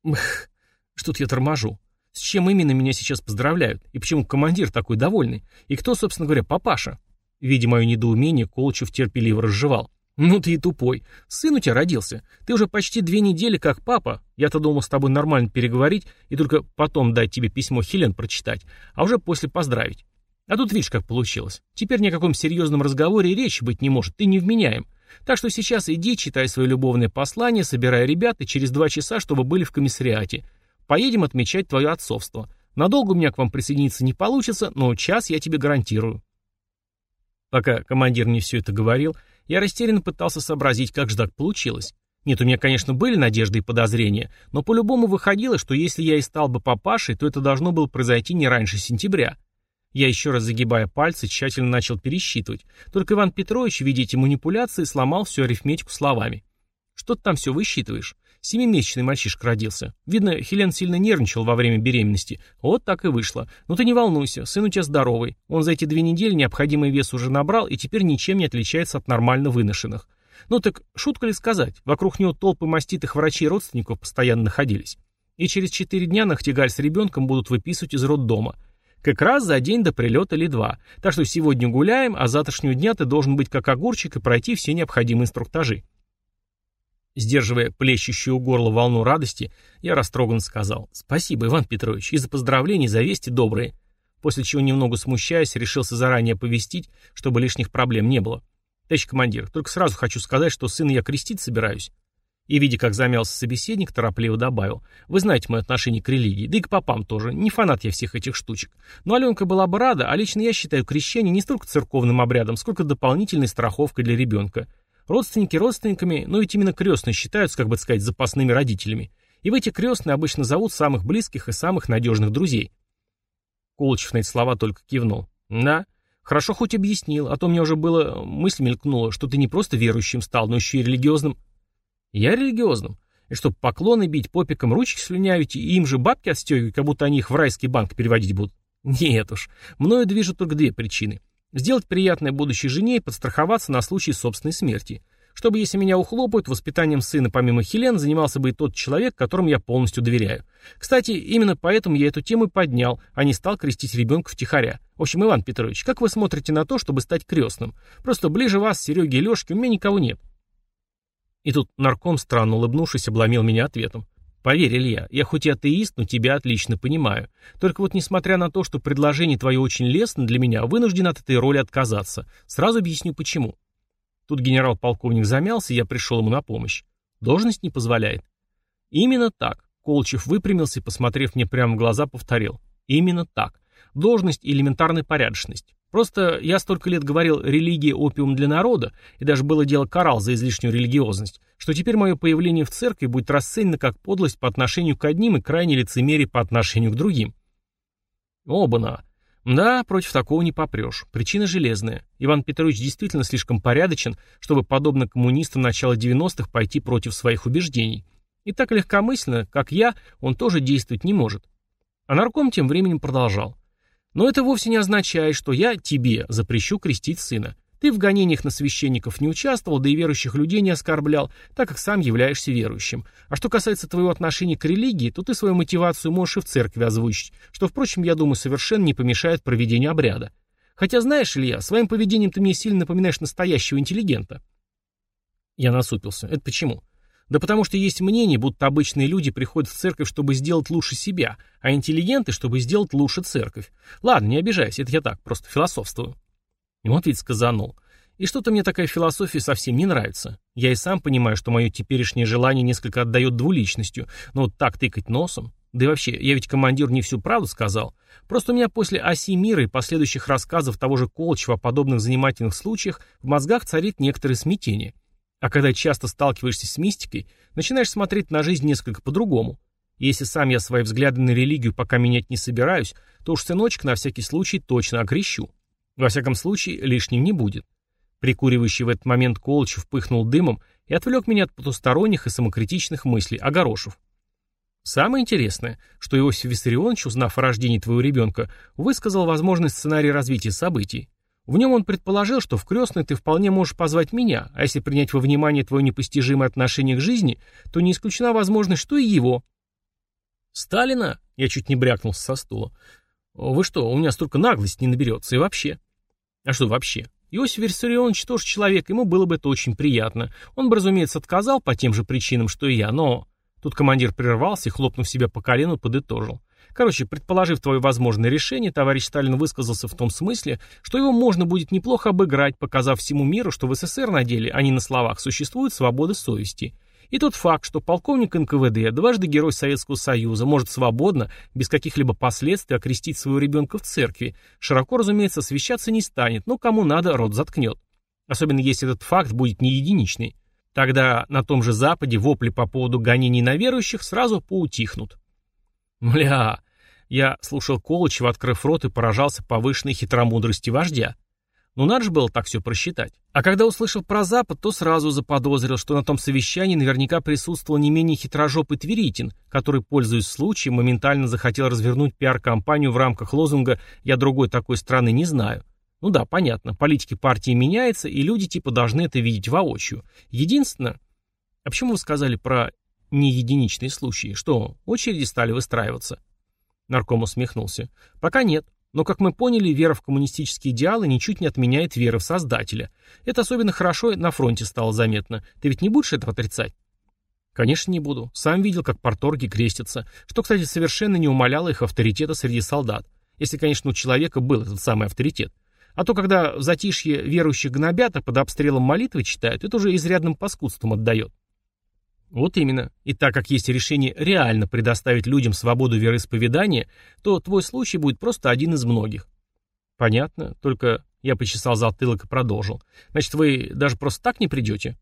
Speaker 1: Мх, что-то я торможу. С чем именно меня сейчас поздравляют? И почему командир такой довольный? И кто, собственно говоря, папаша? Видя мое недоумение, Колчев терпеливо разжевал. «Ну ты и тупой. Сын у тебя родился. Ты уже почти две недели как папа. Я-то думал с тобой нормально переговорить и только потом дать тебе письмо Хелен прочитать, а уже после поздравить. А тут видишь, как получилось. Теперь ни о каком серьезном разговоре речи быть не может, ты невменяем. Так что сейчас иди, читай свое любовное послание, собирай ребят и через два часа, чтобы были в комиссариате. Поедем отмечать твое отцовство. Надолго у меня к вам присоединиться не получится, но час я тебе гарантирую». Пока командир мне все это говорил, я растерянно пытался сообразить, как же так получилось. Нет, у меня, конечно, были надежды и подозрения, но по-любому выходило, что если я и стал бы папашей, то это должно было произойти не раньше сентября. Я еще раз загибая пальцы, тщательно начал пересчитывать. Только Иван Петрович, видя эти манипуляции, сломал всю арифметику словами. «Что ты там все высчитываешь? Семимесячный мальчишка родился. Видно, Хелен сильно нервничал во время беременности. Вот так и вышло. Но ты не волнуйся, сын у тебя здоровый. Он за эти две недели необходимый вес уже набрал и теперь ничем не отличается от нормально выношенных. Ну так, шутка ли сказать, вокруг него толпы маститых врачей и родственников постоянно находились. И через четыре дня Нахтигаль с ребенком будут выписывать из роддома. Как раз за день до прилета или два. Так что сегодня гуляем, а завтрашнего дня ты должен быть как огурчик и пройти все необходимые инструктажи. Сдерживая плещущую у горла волну радости, я растроганно сказал «Спасибо, Иван Петрович, и за поздравления, и за вести добрые». После чего, немного смущаясь, решился заранее оповестить, чтобы лишних проблем не было. «Товарищ командир, только сразу хочу сказать, что сына я крестить собираюсь». И, видя, как замялся собеседник, торопливо добавил. «Вы знаете мое отношение к религии, да и к попам тоже. Не фанат я всех этих штучек. Но Аленка была бы рада, а лично я считаю крещение не столько церковным обрядом, сколько дополнительной страховкой для ребенка. Родственники родственниками, но ведь именно крестные считаются, как бы сказать, запасными родителями. И в эти крестные обычно зовут самых близких и самых надежных друзей. Колычев на эти слова только кивнул. Да, хорошо хоть объяснил, а то мне уже было, мысль мелькнула, что ты не просто верующим стал, но еще и религиозным. Я религиозным? И чтоб поклоны бить, попиком ручки слюнявить и им же бабки отстегивать, как будто они их в райский банк переводить будут? Нет уж, мною движут только две причины – Сделать приятное будущей жене и подстраховаться на случай собственной смерти. Чтобы, если меня ухлопают, воспитанием сына помимо Хелен занимался бы и тот человек, которому я полностью доверяю. Кстати, именно поэтому я эту тему поднял, а не стал крестить ребенка втихаря. В общем, Иван Петрович, как вы смотрите на то, чтобы стать крестным? Просто ближе вас, Сереги и Лешки, у меня никого нет. И тут нарком, странно улыбнувшись, обломил меня ответом. Поверь, Илья, я хоть и атеист, но тебя отлично понимаю. Только вот несмотря на то, что предложение твое очень лестно для меня, вынужден от этой роли отказаться. Сразу объясню почему. Тут генерал-полковник замялся, я пришел ему на помощь. Должность не позволяет. Именно так. Колчев выпрямился и, посмотрев мне прямо в глаза, повторил. Именно так. Должность и элементарная порядочность. Просто я столько лет говорил «религия – опиум для народа», и даже было дело карал за излишнюю религиозность, что теперь мое появление в церкви будет расценено как подлость по отношению к одним и крайне лицемерие по отношению к другим. Оба-на. Да, против такого не попрешь. Причина железная. Иван Петрович действительно слишком порядочен, чтобы, подобно коммунистам начала 90-х, пойти против своих убеждений. И так легкомысленно, как я, он тоже действовать не может. А нарком тем временем продолжал. Но это вовсе не означает, что я тебе запрещу крестить сына. Ты в гонениях на священников не участвовал, да и верующих людей не оскорблял, так как сам являешься верующим. А что касается твоего отношения к религии, то ты свою мотивацию можешь и в церкви озвучить, что, впрочем, я думаю, совершенно не помешает проведению обряда. Хотя, знаешь, Илья, своим поведением ты мне сильно напоминаешь настоящего интеллигента. Я насупился. Это почему? Да потому что есть мнение, будто обычные люди приходят в церковь, чтобы сделать лучше себя, а интеллигенты, чтобы сделать лучше церковь. Ладно, не обижайся, это я так, просто философствую. И вот ведь сказанул. И что-то мне такая философия совсем не нравится. Я и сам понимаю, что мое теперешнее желание несколько отдает двуличностью, но вот так тыкать носом... Да и вообще, я ведь командир не всю правду сказал. Просто у меня после оси мира и последующих рассказов того же Колчева о подобных занимательных случаях в мозгах царит некоторое смятение. А когда часто сталкиваешься с мистикой, начинаешь смотреть на жизнь несколько по-другому. Если сам я свои взгляды на религию пока менять не собираюсь, то уж сыночек на всякий случай точно окрещу. Во всяком случае, лишним не будет. Прикуривающий в этот момент Колычев пыхнул дымом и отвлек меня от потусторонних и самокритичных мыслей, огорошив. Самое интересное, что Иосиф Виссарионович, узнав о рождении твоего ребенка, высказал возможный сценарий развития событий. В нем он предположил, что в крестный ты вполне можешь позвать меня, а если принять во внимание твое непостижимое отношение к жизни, то не исключена возможность, что и его. Сталина? Я чуть не брякнулся со стула. Вы что, у меня столько наглости не наберется и вообще. А что вообще? Иосиф Виссарионович тоже человек, ему было бы это очень приятно. Он бы, разумеется, отказал по тем же причинам, что и я, но... Тут командир прервался и, хлопнув себя по колену, подытожил. Короче, предположив твое возможное решение, товарищ Сталин высказался в том смысле, что его можно будет неплохо обыграть, показав всему миру, что в СССР на деле, а не на словах, существует свобода совести. И тот факт, что полковник НКВД, дважды герой Советского Союза, может свободно, без каких-либо последствий окрестить своего ребенка в церкви, широко, разумеется, освещаться не станет, но кому надо, рот заткнет. Особенно если этот факт будет не единичный. Тогда на том же Западе вопли по поводу гонений на верующих сразу поутихнут. Мля, я слушал Колычева, открыв рот, и поражался повышенной хитромудрости вождя. Ну надо же было так все просчитать. А когда услышал про Запад, то сразу заподозрил, что на том совещании наверняка присутствовал не менее хитрожопый Тверитин, который, пользуясь случаем, моментально захотел развернуть пиар-компанию в рамках лозунга «Я другой такой страны не знаю». Ну да, понятно, политики партии меняются, и люди типа должны это видеть воочию. Единственное... А почему вы сказали про не единичные случаи. Что, очереди стали выстраиваться? Нарком усмехнулся. Пока нет. Но, как мы поняли, вера в коммунистические идеалы ничуть не отменяет веры в Создателя. Это особенно хорошо на фронте стало заметно. Ты ведь не будешь этого отрицать? Конечно, не буду. Сам видел, как порторги крестятся, что, кстати, совершенно не умаляло их авторитета среди солдат. Если, конечно, у человека был этот самый авторитет. А то, когда в затишье верующих гнобят, а под обстрелом молитвы читают, это уже изрядным паскудством отдает. Вот именно. И так как есть решение реально предоставить людям свободу вероисповедания, то твой случай будет просто один из многих. Понятно, только я почесал затылок и продолжил. Значит, вы даже просто так не придете?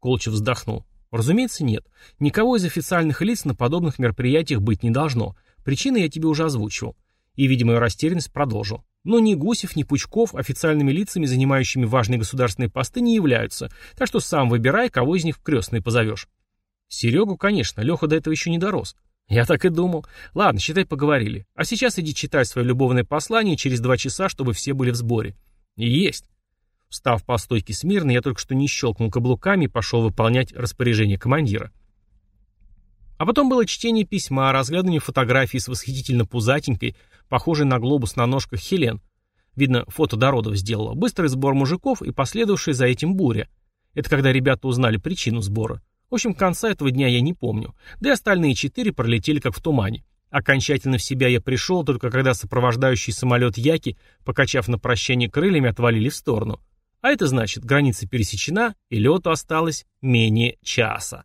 Speaker 1: Колчев вздохнул. Разумеется, нет. Никого из официальных лиц на подобных мероприятиях быть не должно. Причины я тебе уже озвучивал. И, видимо, растерянность продолжил. Но ни Гусев, ни Пучков официальными лицами, занимающими важные государственные посты, не являются. Так что сам выбирай, кого из них в крестные позовешь. Серегу, конечно, Леха до этого еще не дорос. Я так и думал. Ладно, считай, поговорили. А сейчас иди читай свое любовное послание через два часа, чтобы все были в сборе. И есть. Встав по стойке смирно, я только что не щелкнул каблуками и пошел выполнять распоряжение командира. А потом было чтение письма, разглядывание фотографий с восхитительно пузатенькой, похожей на глобус на ножках Хелен. Видно, фото Дородов сделала. Быстрый сбор мужиков и последовавшая за этим буря. Это когда ребята узнали причину сбора. В общем, конца этого дня я не помню. Да и остальные четыре пролетели как в тумане. Окончательно в себя я пришел, только когда сопровождающий самолет Яки, покачав на прощание крыльями, отвалили в сторону. А это значит, граница пересечена, и лету осталось менее часа.